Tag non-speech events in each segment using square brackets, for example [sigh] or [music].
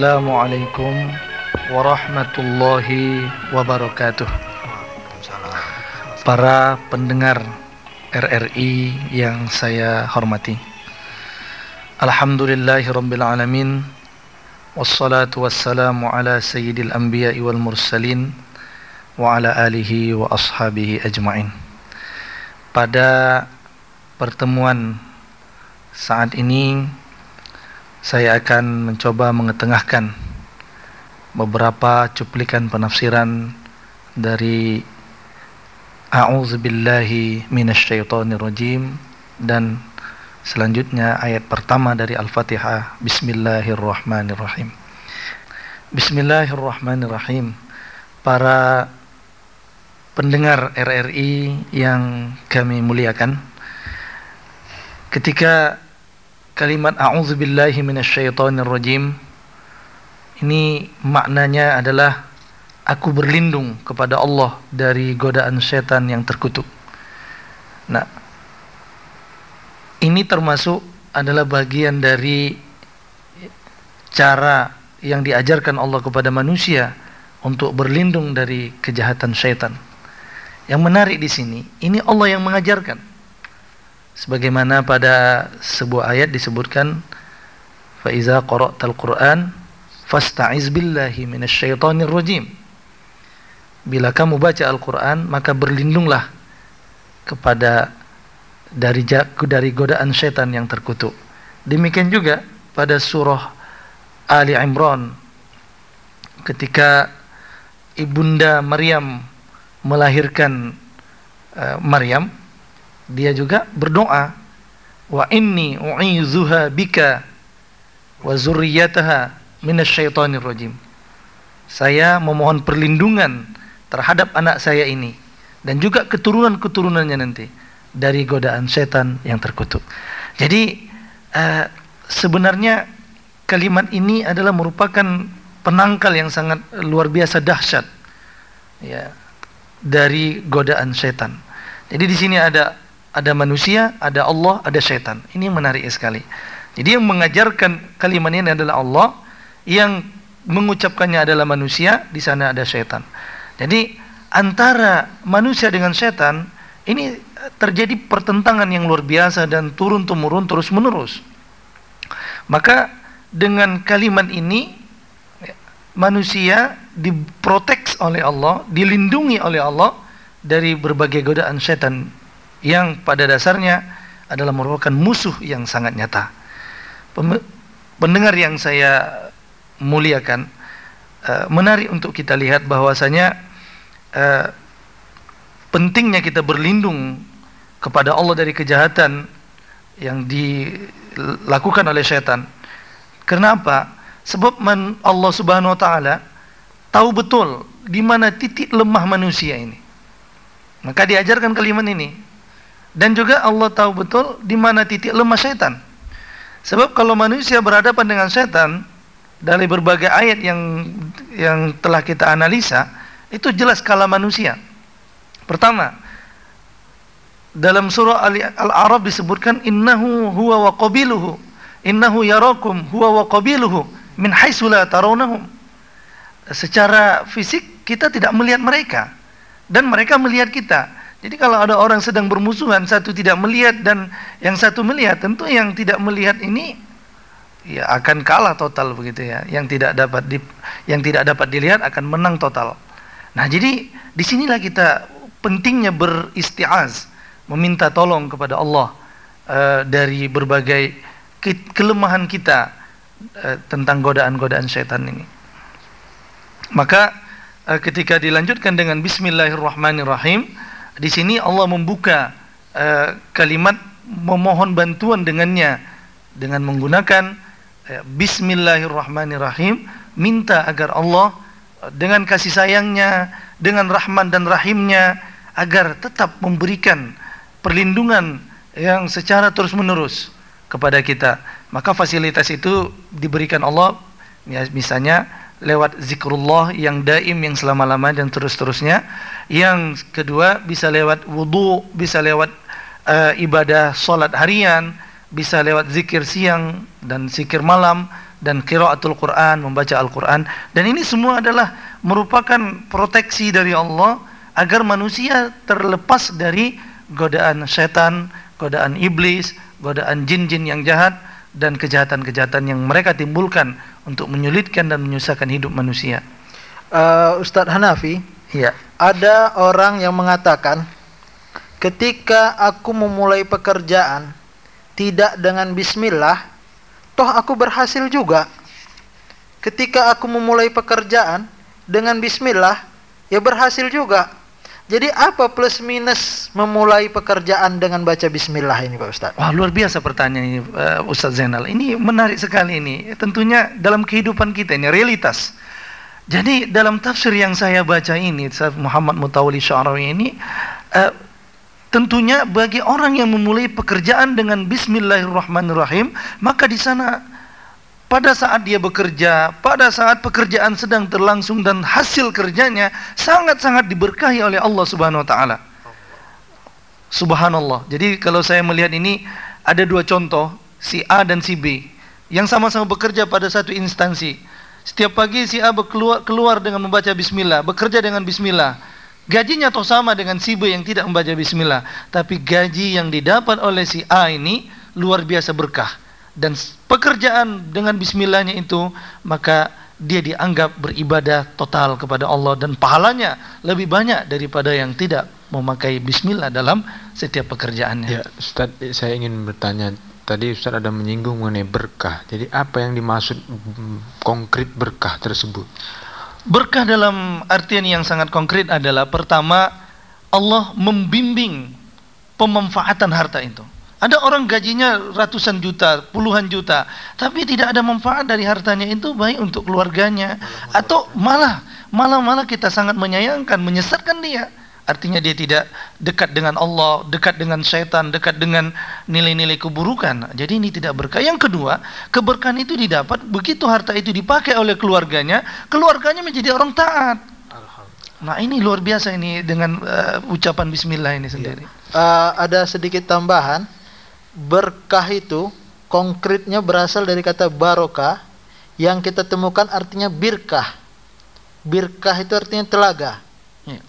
Assalamualaikum warahmatullahi wabarakatuh. Para pendengar RRI yang saya hormati. Alhamdulillahirabbil alamin. Wassalatu wassalamu ala sayyidil anbiya'i wal mursalin wa ala alihi wa ashabihi ajmain. Pada pertemuan saat ini saya akan mencoba mengetengahkan beberapa cuplikan penafsiran dari A'udzubillahi minasyaitonirrajim dan Selanjutnya ayat pertama dari Al-Fatihah. Bismillahirrahmanirrahim. Bismillahirrahmanirrahim. Para pendengar RRI yang kami muliakan Ketika kalimat A'udzubillahi minasyaitonirrajim Ini maknanya adalah Aku berlindung kepada Allah dari godaan setan yang terkutuk Nah ini termasuk adalah bagian dari cara yang diajarkan Allah kepada manusia untuk berlindung dari kejahatan syaitan. Yang menarik di sini, ini Allah yang mengajarkan. Sebagaimana pada sebuah ayat disebutkan, "Fa qara'tal Qur'an fasta'iz billahi minasyaitonir rajim." Bila kamu baca Al-Qur'an, maka berlindunglah kepada dari dari godaan setan yang terkutuk. Demikian juga pada surah Ali Imran ketika ibunda Maryam melahirkan uh, Maryam dia juga berdoa wa inni u'izuha bika wa zurriyataha minasyaitonir rajim. Saya memohon perlindungan terhadap anak saya ini dan juga keturunan-keturunannya nanti dari godaan setan yang terkutuk. Jadi uh, sebenarnya kalimat ini adalah merupakan penangkal yang sangat luar biasa dahsyat ya dari godaan setan. Jadi di sini ada ada manusia, ada Allah, ada setan. Ini menarik sekali. Jadi yang mengajarkan kalimat ini adalah Allah, yang mengucapkannya adalah manusia, di sana ada setan. Jadi antara manusia dengan setan ini terjadi pertentangan yang luar biasa dan turun temurun terus menerus. Maka dengan kalimat ini manusia diprotek oleh Allah, dilindungi oleh Allah dari berbagai godaan setan yang pada dasarnya adalah merupakan musuh yang sangat nyata. Pendengar yang saya muliakan, eh, menarik untuk kita lihat bahwasanya eh, pentingnya kita berlindung kepada Allah dari kejahatan yang dilakukan oleh syaitan. Kenapa? Sebab man Allah Subhanahu wa taala tahu betul di mana titik lemah manusia ini. Maka diajarkan kalimat ini. Dan juga Allah tahu betul di mana titik lemah syaitan. Sebab kalau manusia berhadapan dengan syaitan dari berbagai ayat yang yang telah kita analisa, itu jelas kalah manusia. Pertama, dalam surah Al-A'raf disebutkan innahu huwa wa qabiluhu innahu yarakum huwa wa qabiluhu min haitsu la tarawnahum secara fisik kita tidak melihat mereka dan mereka melihat kita jadi kalau ada orang sedang bermusuhan satu tidak melihat dan yang satu melihat tentu yang tidak melihat ini ya akan kalah total begitu ya yang tidak dapat di, yang tidak dapat dilihat akan menang total nah jadi di sinilah kita pentingnya beristiaz meminta tolong kepada Allah uh, dari berbagai ke kelemahan kita uh, tentang godaan-godaan syaitan ini. Maka uh, ketika dilanjutkan dengan Bismillahirrahmanirrahim, di sini Allah membuka uh, kalimat memohon bantuan dengannya dengan menggunakan uh, Bismillahirrahmanirrahim, minta agar Allah dengan kasih sayangnya, dengan rahman dan rahimnya agar tetap memberikan perlindungan yang secara terus menerus kepada kita. Maka fasilitas itu diberikan Allah ya, misalnya lewat zikrullah yang daim yang selama-lama dan terus-terusnya. Yang kedua bisa lewat wudu bisa lewat uh, ibadah salat harian bisa lewat zikir siang dan zikir malam dan qiraatul Quran, membaca Al-Quran. Dan ini semua adalah merupakan proteksi dari Allah agar manusia terlepas dari godaan setan, godaan iblis, godaan jin-jin yang jahat dan kejahatan-kejahatan yang mereka timbulkan untuk menyulitkan dan menyusahkan hidup manusia. Uh, Ustadz Hanafi, ya. ada orang yang mengatakan ketika aku memulai pekerjaan tidak dengan bismillah, toh aku berhasil juga. Ketika aku memulai pekerjaan dengan bismillah, ya berhasil juga. Jadi apa plus minus memulai pekerjaan dengan baca bismillah ini Pak Ustaz? Wah luar biasa pertanyaan ini uh, Ustaz Zainal. Ini menarik sekali ini. Tentunya dalam kehidupan kita ini realitas. Jadi dalam tafsir yang saya baca ini Muhammad Mutawali Syarawi ini uh, tentunya bagi orang yang memulai pekerjaan dengan bismillahirrahmanirrahim maka di sana pada saat dia bekerja, pada saat pekerjaan sedang terlangsung dan hasil kerjanya sangat-sangat diberkahi oleh Allah Subhanahu wa taala. Subhanallah. Jadi kalau saya melihat ini ada dua contoh, si A dan si B yang sama-sama bekerja pada satu instansi. Setiap pagi si A keluar, keluar dengan membaca bismillah, bekerja dengan bismillah. Gajinya toh sama dengan si B yang tidak membaca bismillah, tapi gaji yang didapat oleh si A ini luar biasa berkah dan pekerjaan dengan bismillahnya itu maka dia dianggap beribadah total kepada Allah dan pahalanya lebih banyak daripada yang tidak memakai bismillah dalam setiap pekerjaannya. Ya, Ustaz, saya ingin bertanya tadi Ustaz ada menyinggung mengenai berkah. Jadi apa yang dimaksud konkret berkah tersebut? Berkah dalam artian yang sangat konkret adalah pertama Allah membimbing pemanfaatan harta itu. Ada orang gajinya ratusan juta, puluhan juta, tapi tidak ada manfaat dari hartanya itu baik untuk keluarganya atau malah malah malah kita sangat menyayangkan, menyesatkan dia. Artinya dia tidak dekat dengan Allah, dekat dengan setan, dekat dengan nilai-nilai keburukan. Jadi ini tidak berkah. Yang kedua, keberkahan itu didapat begitu harta itu dipakai oleh keluarganya, keluarganya menjadi orang taat. Nah ini luar biasa ini dengan uh, ucapan Bismillah ini sendiri. Uh, ada sedikit tambahan berkah itu konkretnya berasal dari kata barokah yang kita temukan artinya birkah. Birkah itu artinya telaga. Ya.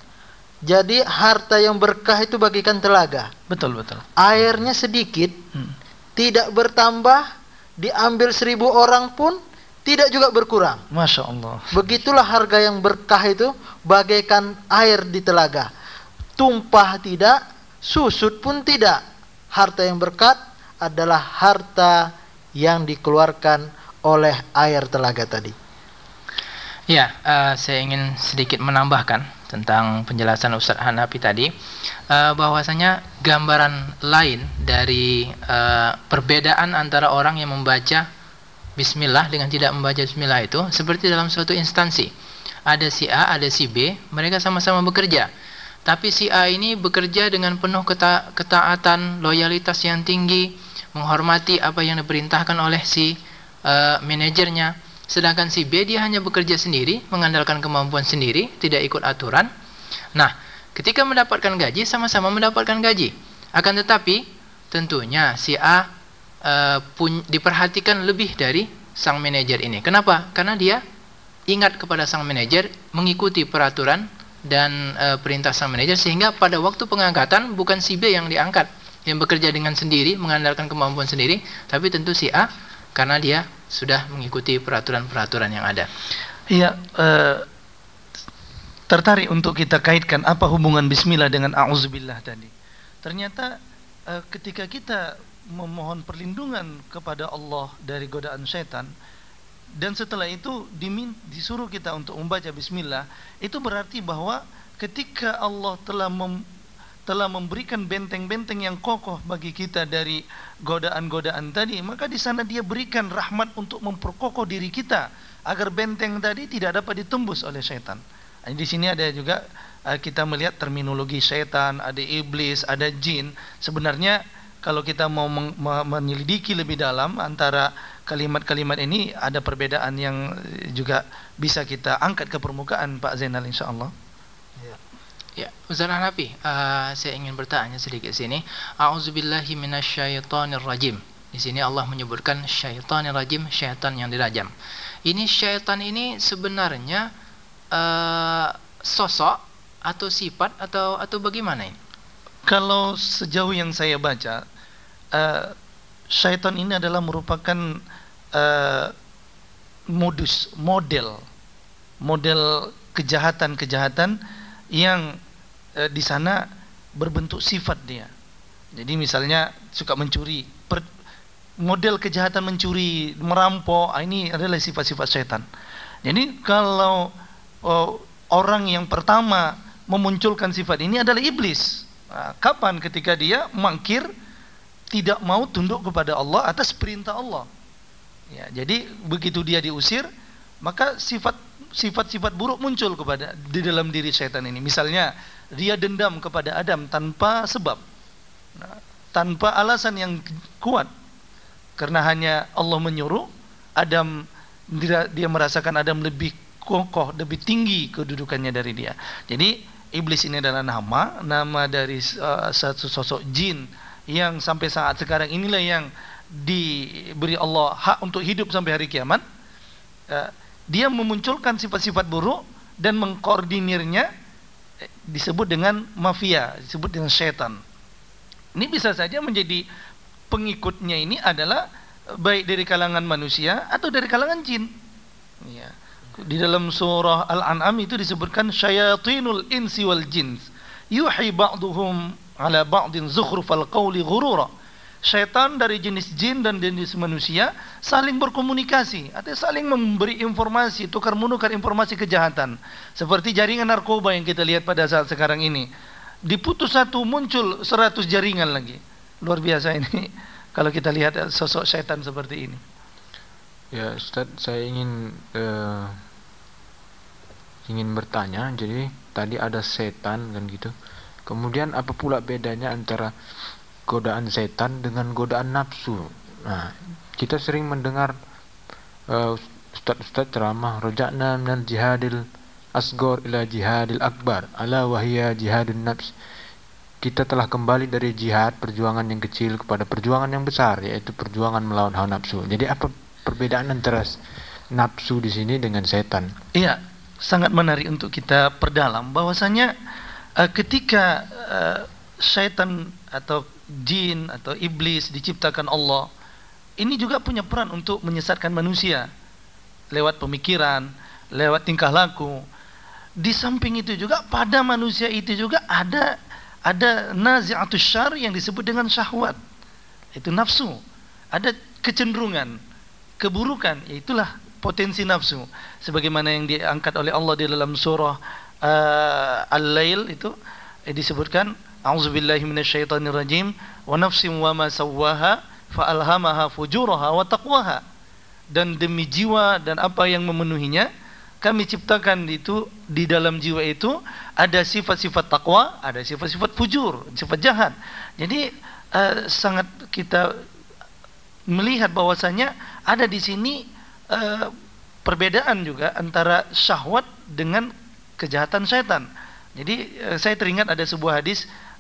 Jadi harta yang berkah itu bagikan telaga. Betul betul. Airnya sedikit, hmm. tidak bertambah, diambil seribu orang pun tidak juga berkurang. Masya Allah. Begitulah harga yang berkah itu bagaikan air di telaga. Tumpah tidak, susut pun tidak harta yang berkat adalah harta yang dikeluarkan oleh air telaga tadi. Ya, uh, saya ingin sedikit menambahkan tentang penjelasan Ustaz Hanafi tadi uh, bahwasanya gambaran lain dari uh, perbedaan antara orang yang membaca bismillah dengan tidak membaca bismillah itu seperti dalam suatu instansi. Ada si A, ada si B, mereka sama-sama bekerja tapi si A ini bekerja dengan penuh keta ketaatan, loyalitas yang tinggi, menghormati apa yang diperintahkan oleh si uh, manajernya. Sedangkan si B dia hanya bekerja sendiri, mengandalkan kemampuan sendiri, tidak ikut aturan. Nah, ketika mendapatkan gaji sama-sama mendapatkan gaji. Akan tetapi tentunya si A uh, pun diperhatikan lebih dari sang manajer ini. Kenapa? Karena dia ingat kepada sang manajer, mengikuti peraturan dan e, perintah sang manajer sehingga pada waktu pengangkatan bukan si B yang diangkat yang bekerja dengan sendiri mengandalkan kemampuan sendiri tapi tentu si A karena dia sudah mengikuti peraturan-peraturan yang ada. Iya e, tertarik untuk kita kaitkan apa hubungan bismillah dengan auzubillah tadi. Ternyata e, ketika kita memohon perlindungan kepada Allah dari godaan setan dan setelah itu disuruh kita untuk membaca bismillah itu berarti bahwa ketika Allah telah mem, telah memberikan benteng-benteng yang kokoh bagi kita dari godaan-godaan tadi maka di sana dia berikan rahmat untuk memperkokoh diri kita agar benteng tadi tidak dapat ditembus oleh setan di sini ada juga uh, kita melihat terminologi setan ada iblis ada jin. Sebenarnya kalau kita mau menyelidiki lebih dalam antara kalimat-kalimat ini ada perbedaan yang juga bisa kita angkat ke permukaan Pak Zainal insyaallah. Ya. Ya, Ustaz Hanafi, uh, saya ingin bertanya sedikit sini. A'udzubillahi minasyaitonir rajim. Di sini Allah menyebutkan syaitan yang rajim, syaitan yang dirajam. Ini syaitan ini sebenarnya uh, sosok atau sifat atau atau bagaimana ini? Kalau sejauh yang saya baca, uh, syaitan ini adalah merupakan uh, modus, model, model kejahatan-kejahatan yang uh, di sana berbentuk sifat dia. Jadi misalnya suka mencuri, per, model kejahatan mencuri, merampok, ah, ini adalah sifat-sifat setan. Jadi kalau oh, orang yang pertama memunculkan sifat ini adalah iblis. Nah, kapan ketika dia mangkir tidak mau tunduk kepada Allah atas perintah Allah. Ya, jadi begitu dia diusir, maka sifat sifat-sifat buruk muncul kepada di dalam diri setan ini. Misalnya dia dendam kepada Adam tanpa sebab, nah, tanpa alasan yang kuat, karena hanya Allah menyuruh Adam dia, dia merasakan Adam lebih kokoh, lebih tinggi kedudukannya dari dia. Jadi iblis ini adalah nama, nama dari uh, satu sosok jin yang sampai saat sekarang inilah yang diberi Allah hak untuk hidup sampai hari kiamat. Uh, dia memunculkan sifat-sifat buruk dan mengkoordinirnya disebut dengan mafia, disebut dengan setan. Ini bisa saja menjadi pengikutnya ini adalah baik dari kalangan manusia atau dari kalangan jin. Ya. Di dalam surah Al-An'am itu disebutkan syayatinul insi wal jins yuhi ba'duhum ala ba'din zukhrufal qawli ghurura Syaitan dari jenis jin dan jenis manusia saling berkomunikasi atau saling memberi informasi, tukar menukar informasi kejahatan. Seperti jaringan narkoba yang kita lihat pada saat sekarang ini. Diputus satu muncul seratus jaringan lagi. Luar biasa ini [laughs] kalau kita lihat sosok syaitan seperti ini. Ya, Ustaz, saya ingin uh, ingin bertanya. Jadi tadi ada setan kan gitu. Kemudian apa pula bedanya antara godaan setan dengan godaan nafsu. Nah, kita sering mendengar uh, ustaz-ustaz ceramah rojakna minal jihadil asgor ila jihadil akbar ala wahia jihadun nafs kita telah kembali dari jihad perjuangan yang kecil kepada perjuangan yang besar yaitu perjuangan melawan hawa nafsu. Jadi apa perbedaan antara nafsu di sini dengan setan? Iya, sangat menarik untuk kita perdalam bahwasanya uh, ketika uh, setan atau jin atau iblis diciptakan Allah ini juga punya peran untuk menyesatkan manusia lewat pemikiran, lewat tingkah laku. Di samping itu juga pada manusia itu juga ada ada nazi'atus syar yang disebut dengan syahwat. Itu nafsu. Ada kecenderungan, keburukan, itulah potensi nafsu. Sebagaimana yang diangkat oleh Allah di dalam surah uh, Al-Lail itu eh, disebutkan A'udzubillahi wa nafsin wa ma sawwaha fa alhamaha fujuraha wa taqwaha. Dan demi jiwa dan apa yang memenuhinya kami ciptakan itu di dalam jiwa itu ada sifat-sifat takwa, ada sifat-sifat fujur, sifat jahat. Jadi uh, sangat kita melihat bahwasanya ada di sini uh, perbedaan juga antara syahwat dengan kejahatan setan. Jadi uh, saya teringat ada sebuah hadis Eh,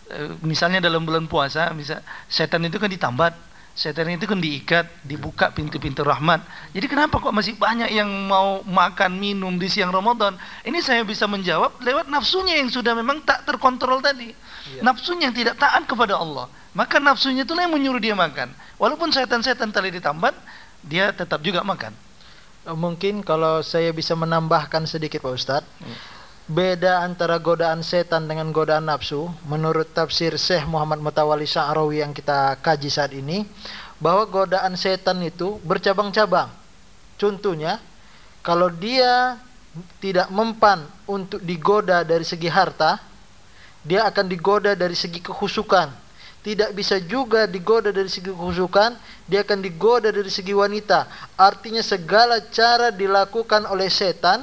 misalnya dalam bulan puasa, misal setan itu kan ditambat, setan itu kan diikat, dibuka pintu-pintu rahmat. Jadi kenapa kok masih banyak yang mau makan minum di siang Ramadan? Ini saya bisa menjawab lewat nafsunya yang sudah memang tak terkontrol tadi. Iya. Nafsunya yang tidak taat kepada Allah. Maka nafsunya itulah yang menyuruh dia makan. Walaupun setan-setan tadi ditambat, dia tetap juga makan. Mungkin kalau saya bisa menambahkan sedikit Pak Ustadz. Iya beda antara godaan setan dengan godaan nafsu. Menurut tafsir Syekh Muhammad Mutawali Sya'rawi yang kita kaji saat ini bahwa godaan setan itu bercabang-cabang. Contohnya kalau dia tidak mempan untuk digoda dari segi harta dia akan digoda dari segi kehusukan. Tidak bisa juga digoda dari segi kehusukan dia akan digoda dari segi wanita. Artinya segala cara dilakukan oleh setan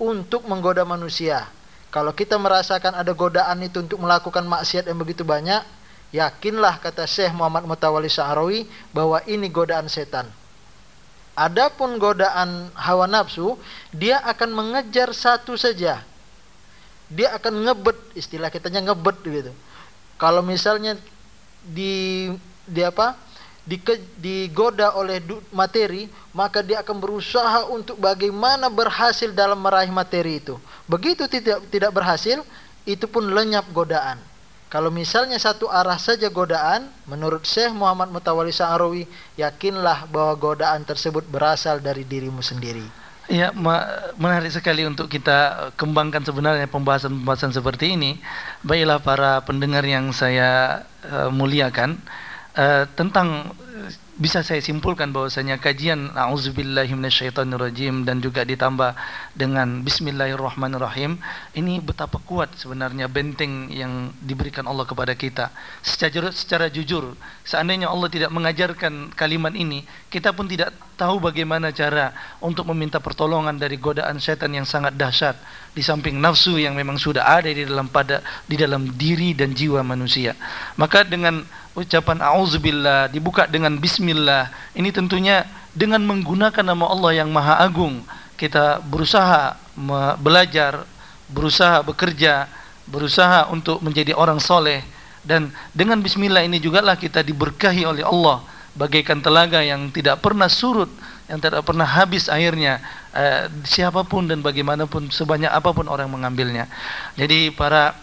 untuk menggoda manusia. Kalau kita merasakan ada godaan itu untuk melakukan maksiat yang begitu banyak, yakinlah kata Syekh Muhammad Mutawali Sa'arawi bahwa ini godaan setan. Adapun godaan hawa nafsu, dia akan mengejar satu saja. Dia akan ngebet, istilah kitanya ngebet gitu. Kalau misalnya di di apa? Digoda oleh materi, maka dia akan berusaha untuk bagaimana berhasil dalam meraih materi itu. Begitu tidak tidak berhasil, itu pun lenyap godaan. Kalau misalnya satu arah saja godaan, menurut Syekh Muhammad Mutawalli Sa'arawi, yakinlah bahwa godaan tersebut berasal dari dirimu sendiri. Ya, menarik sekali untuk kita kembangkan sebenarnya pembahasan-pembahasan seperti ini. Baiklah para pendengar yang saya uh, muliakan, uh, tentang bisa saya simpulkan bahwasanya kajian auzubillahi minasyaitonirrajim dan juga ditambah dengan bismillahirrahmanirrahim ini betapa kuat sebenarnya benteng yang diberikan Allah kepada kita. Secara secara jujur seandainya Allah tidak mengajarkan kalimat ini kita pun tidak tahu bagaimana cara untuk meminta pertolongan dari godaan setan yang sangat dahsyat di samping nafsu yang memang sudah ada di dalam pada di dalam diri dan jiwa manusia. Maka dengan ucapan auzubillah dibuka dengan bismillah. Ini tentunya dengan menggunakan nama Allah yang maha agung. Kita berusaha belajar berusaha bekerja berusaha untuk menjadi orang soleh. Dan dengan bismillah ini juga lah kita diberkahi oleh Allah. Bagaikan telaga yang tidak pernah surut yang tidak pernah habis airnya eh, siapa pun dan bagaimanapun sebanyak apa pun orang mengambilnya. Jadi para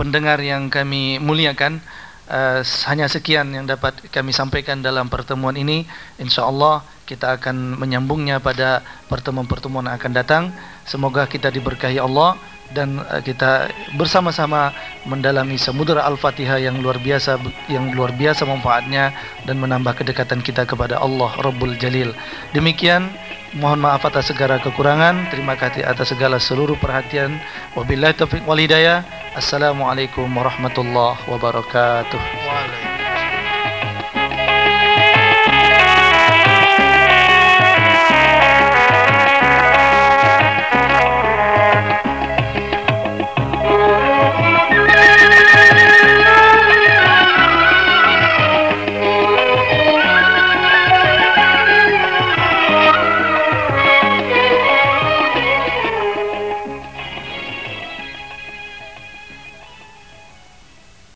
pendengar yang kami muliakan uh, hanya sekian yang dapat kami sampaikan dalam pertemuan ini. Insya Allah kita akan menyambungnya pada pertemuan-pertemuan yang akan datang. Semoga kita diberkahi Allah dan uh, kita bersama-sama mendalami samudera Al-Fatihah yang luar biasa yang luar biasa manfaatnya dan menambah kedekatan kita kepada Allah Rabbul Jalil. Demikian Mohon maaf atas segala kekurangan. Terima kasih atas segala seluruh perhatian. Wabillahi taufiq wal. Assalamualaikum warahmatullahi wabarakatuh.